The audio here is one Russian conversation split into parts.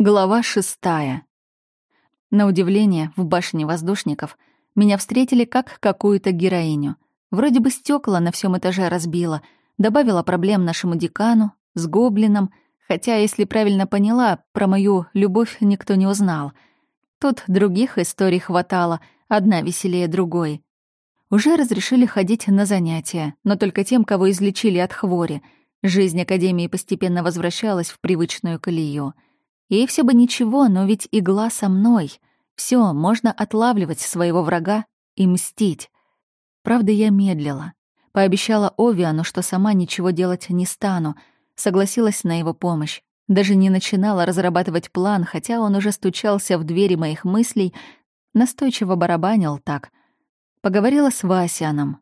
Глава шестая. На удивление, в башне воздушников меня встретили как какую-то героиню. Вроде бы стекла на всем этаже разбила, добавила проблем нашему декану, с гоблином, хотя, если правильно поняла, про мою любовь никто не узнал. Тут других историй хватало, одна веселее другой. Уже разрешили ходить на занятия, но только тем, кого излечили от хвори. Жизнь Академии постепенно возвращалась в привычную колею — Ей все бы ничего, но ведь игла со мной. Все, можно отлавливать своего врага и мстить. Правда, я медлила. Пообещала Овиану, что сама ничего делать не стану. Согласилась на его помощь. Даже не начинала разрабатывать план, хотя он уже стучался в двери моих мыслей, настойчиво барабанил так. Поговорила с Васяном.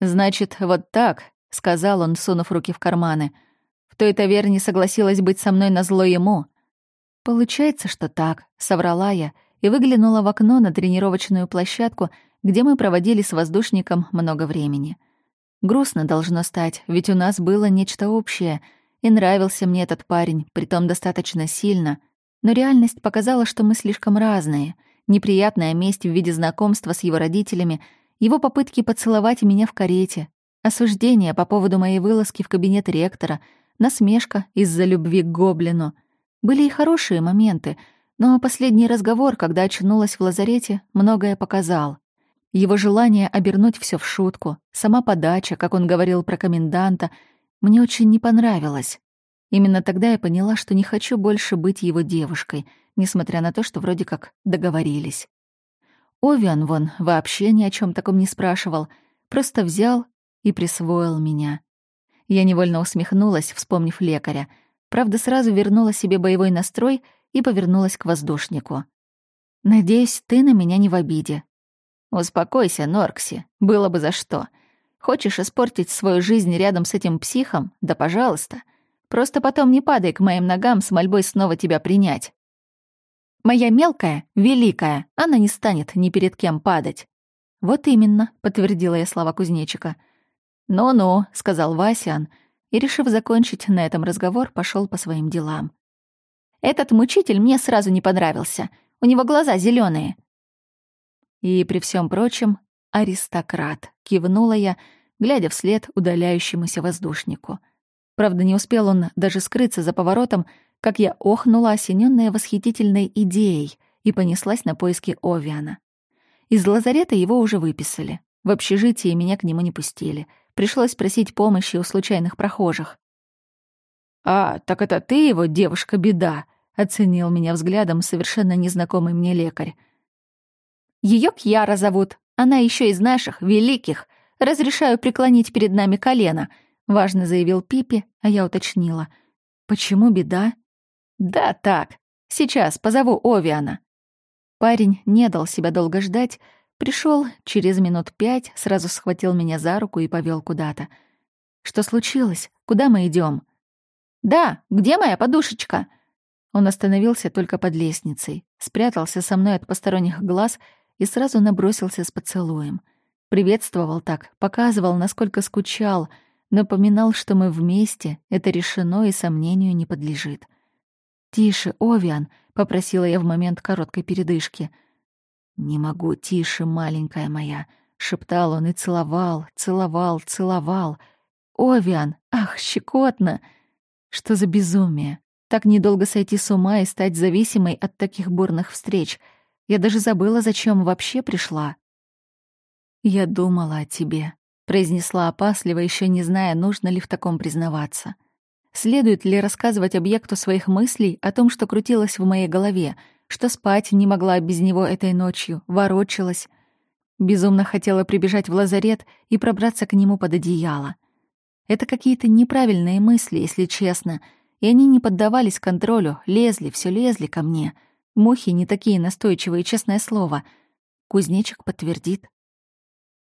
«Значит, вот так», — сказал он, сунув руки в карманы. «В той таверне согласилась быть со мной на зло ему. «Получается, что так», — соврала я и выглянула в окно на тренировочную площадку, где мы проводили с воздушником много времени. Грустно должно стать, ведь у нас было нечто общее, и нравился мне этот парень, притом достаточно сильно. Но реальность показала, что мы слишком разные. Неприятная месть в виде знакомства с его родителями, его попытки поцеловать меня в карете, осуждение по поводу моей вылазки в кабинет ректора, насмешка из-за любви к гоблину — были и хорошие моменты, но последний разговор, когда очнулась в лазарете, многое показал. Его желание обернуть все в шутку, сама подача, как он говорил про коменданта, мне очень не понравилось. Именно тогда я поняла, что не хочу больше быть его девушкой, несмотря на то, что вроде как договорились. Овиан вон вообще ни о чем таком не спрашивал, просто взял и присвоил меня. Я невольно усмехнулась, вспомнив лекаря — Правда, сразу вернула себе боевой настрой и повернулась к воздушнику. «Надеюсь, ты на меня не в обиде». «Успокойся, Норкси, было бы за что. Хочешь испортить свою жизнь рядом с этим психом? Да пожалуйста. Просто потом не падай к моим ногам с мольбой снова тебя принять». «Моя мелкая, великая, она не станет ни перед кем падать». «Вот именно», — подтвердила я слова кузнечика. «Ну-ну», — сказал Васян, — и, решив закончить на этом разговор, пошел по своим делам. «Этот мучитель мне сразу не понравился. У него глаза зеленые. И при всем прочем, аристократ, кивнула я, глядя вслед удаляющемуся воздушнику. Правда, не успел он даже скрыться за поворотом, как я охнула, осененная восхитительной идеей, и понеслась на поиски Овиана. Из лазарета его уже выписали. В общежитии меня к нему не пустили — Пришлось просить помощи у случайных прохожих. «А, так это ты его, девушка-беда», — оценил меня взглядом совершенно незнакомый мне лекарь. Ее Кьяра зовут. Она еще из наших, великих. Разрешаю преклонить перед нами колено», — важно заявил Пипи, а я уточнила. «Почему беда?» «Да так. Сейчас позову Овиана». Парень не дал себя долго ждать, Пришел через минут пять, сразу схватил меня за руку и повел куда-то. «Что случилось? Куда мы идем? «Да, где моя подушечка?» Он остановился только под лестницей, спрятался со мной от посторонних глаз и сразу набросился с поцелуем. Приветствовал так, показывал, насколько скучал, напоминал, что мы вместе, это решено и сомнению не подлежит. «Тише, Овиан», — попросила я в момент короткой передышки — «Не могу, тише, маленькая моя», — шептал он и целовал, целовал, целовал. «Овиан! Ах, щекотно! Что за безумие! Так недолго сойти с ума и стать зависимой от таких бурных встреч. Я даже забыла, зачем вообще пришла». «Я думала о тебе», — произнесла опасливо, еще не зная, нужно ли в таком признаваться. Следует ли рассказывать объекту своих мыслей о том, что крутилось в моей голове — что спать не могла без него этой ночью, ворочалась. Безумно хотела прибежать в лазарет и пробраться к нему под одеяло. Это какие-то неправильные мысли, если честно, и они не поддавались контролю, лезли, все лезли ко мне. Мухи не такие настойчивые, честное слово. Кузнечик подтвердит.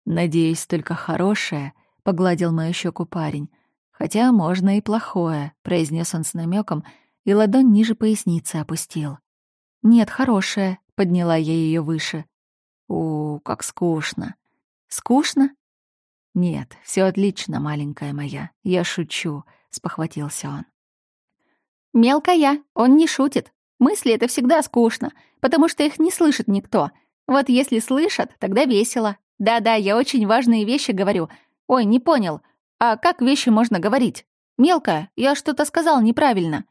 «Надеюсь, только хорошее», — погладил мою щеку парень. «Хотя можно и плохое», — произнес он с намеком, и ладонь ниже поясницы опустил. «Нет, хорошая», — подняла я ее выше. «У, как скучно». «Скучно?» «Нет, все отлично, маленькая моя. Я шучу», — спохватился он. «Мелкая, он не шутит. Мысли — это всегда скучно, потому что их не слышит никто. Вот если слышат, тогда весело. Да-да, я очень важные вещи говорю. Ой, не понял. А как вещи можно говорить? Мелкая, я что-то сказал неправильно.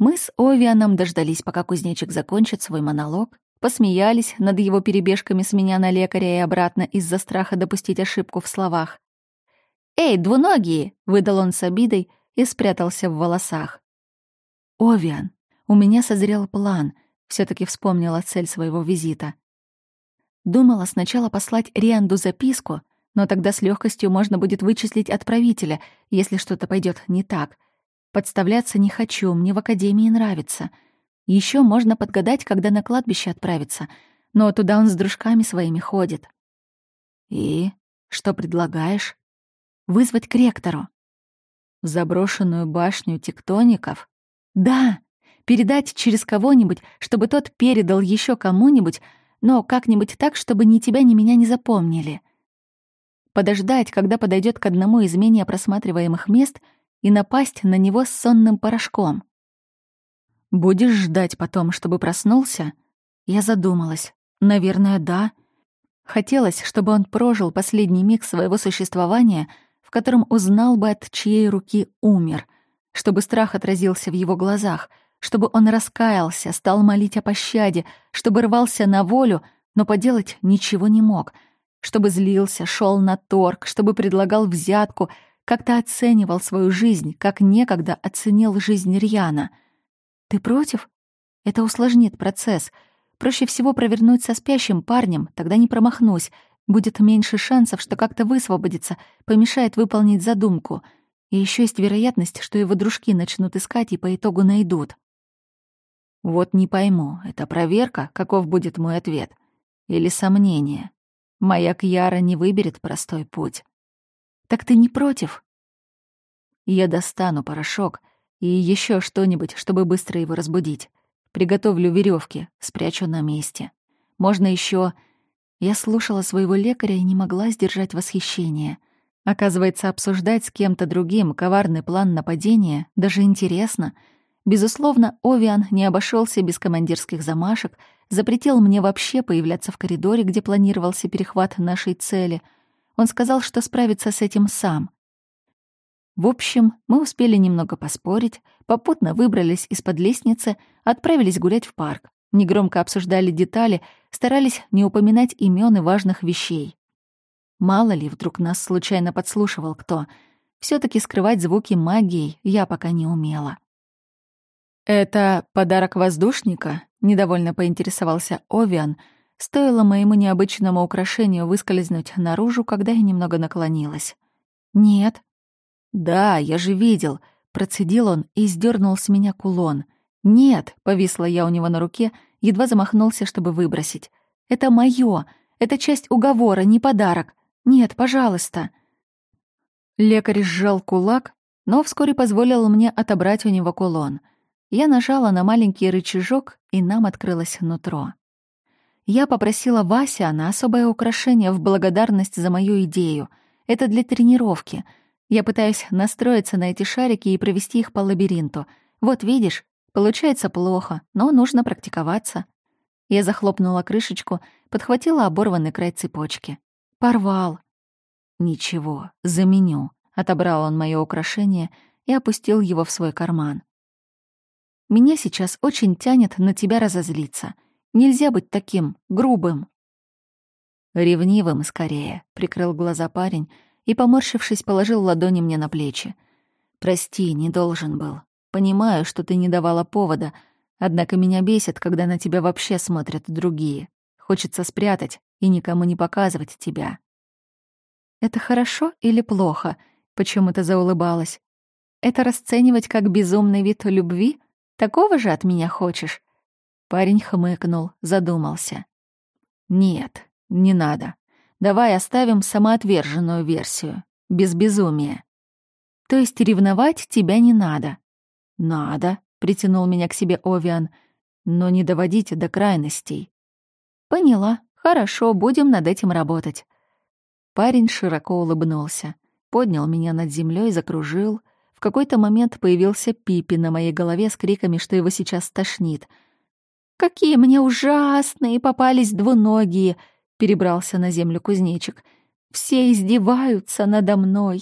Мы с Овианом дождались, пока кузнечик закончит свой монолог, посмеялись над его перебежками с меня на лекаря и обратно из-за страха допустить ошибку в словах. «Эй, двуногие!» — выдал он с обидой и спрятался в волосах. «Овиан, у меня созрел план», — все таки вспомнила цель своего визита. Думала сначала послать Рианду записку, но тогда с легкостью можно будет вычислить отправителя, если что-то пойдет не так. Подставляться не хочу, мне в академии нравится. Еще можно подгадать, когда на кладбище отправиться, но туда он с дружками своими ходит. И что предлагаешь? Вызвать к ректору. В заброшенную башню тектоников? Да, передать через кого-нибудь, чтобы тот передал еще кому-нибудь, но как-нибудь так, чтобы ни тебя, ни меня не запомнили. Подождать, когда подойдет к одному из менее просматриваемых мест, и напасть на него с сонным порошком. «Будешь ждать потом, чтобы проснулся?» Я задумалась. «Наверное, да». Хотелось, чтобы он прожил последний миг своего существования, в котором узнал бы, от чьей руки умер, чтобы страх отразился в его глазах — чтобы он раскаялся, стал молить о пощаде, чтобы рвался на волю, но поделать ничего не мог, чтобы злился, шел на торг, чтобы предлагал взятку, как-то оценивал свою жизнь, как некогда оценил жизнь Рьяна. «Ты против?» Это усложнит процесс. Проще всего провернуть со спящим парнем, тогда не промахнусь. Будет меньше шансов, что как-то высвободится, помешает выполнить задумку. И еще есть вероятность, что его дружки начнут искать и по итогу найдут. Вот не пойму, это проверка, каков будет мой ответ? Или сомнение? Моя Кьяра не выберет простой путь. Так ты не против? Я достану порошок и еще что-нибудь, чтобы быстро его разбудить. Приготовлю веревки, спрячу на месте. Можно еще. Я слушала своего лекаря и не могла сдержать восхищение. Оказывается, обсуждать с кем-то другим коварный план нападения даже интересно — Безусловно, Овиан не обошелся без командирских замашек, запретил мне вообще появляться в коридоре, где планировался перехват нашей цели. Он сказал, что справится с этим сам. В общем, мы успели немного поспорить, попутно выбрались из-под лестницы, отправились гулять в парк. Негромко обсуждали детали, старались не упоминать имен и важных вещей. Мало ли, вдруг нас случайно подслушивал кто. все таки скрывать звуки магией я пока не умела. «Это подарок воздушника?» — недовольно поинтересовался Овиан. Стоило моему необычному украшению выскользнуть наружу, когда я немного наклонилась. «Нет». «Да, я же видел», — процедил он и сдернул с меня кулон. «Нет», — повисла я у него на руке, едва замахнулся, чтобы выбросить. «Это моё, это часть уговора, не подарок. Нет, пожалуйста». Лекарь сжал кулак, но вскоре позволил мне отобрать у него кулон — я нажала на маленький рычажок, и нам открылось нутро. Я попросила Вася на особое украшение в благодарность за мою идею. Это для тренировки. Я пытаюсь настроиться на эти шарики и провести их по лабиринту. Вот видишь, получается плохо, но нужно практиковаться. Я захлопнула крышечку, подхватила оборванный край цепочки. Порвал. Ничего, заменю. Отобрал он мое украшение и опустил его в свой карман. Меня сейчас очень тянет на тебя разозлиться. Нельзя быть таким грубым. Ревнивым скорее, прикрыл глаза парень и, поморщившись, положил ладони мне на плечи. Прости, не должен был. Понимаю, что ты не давала повода, однако меня бесит, когда на тебя вообще смотрят другие. Хочется спрятать и никому не показывать тебя. Это хорошо или плохо? Почему-то заулыбалась. Это расценивать как безумный вид любви? Такого же от меня хочешь?» Парень хмыкнул, задумался. «Нет, не надо. Давай оставим самоотверженную версию, без безумия. То есть ревновать тебя не надо?» «Надо», — притянул меня к себе Овиан, «но не доводите до крайностей». «Поняла. Хорошо, будем над этим работать». Парень широко улыбнулся, поднял меня над землей, закружил, В какой-то момент появился Пипи на моей голове с криками, что его сейчас тошнит. «Какие мне ужасные попались двуногие!» — перебрался на землю кузнечик. «Все издеваются надо мной!»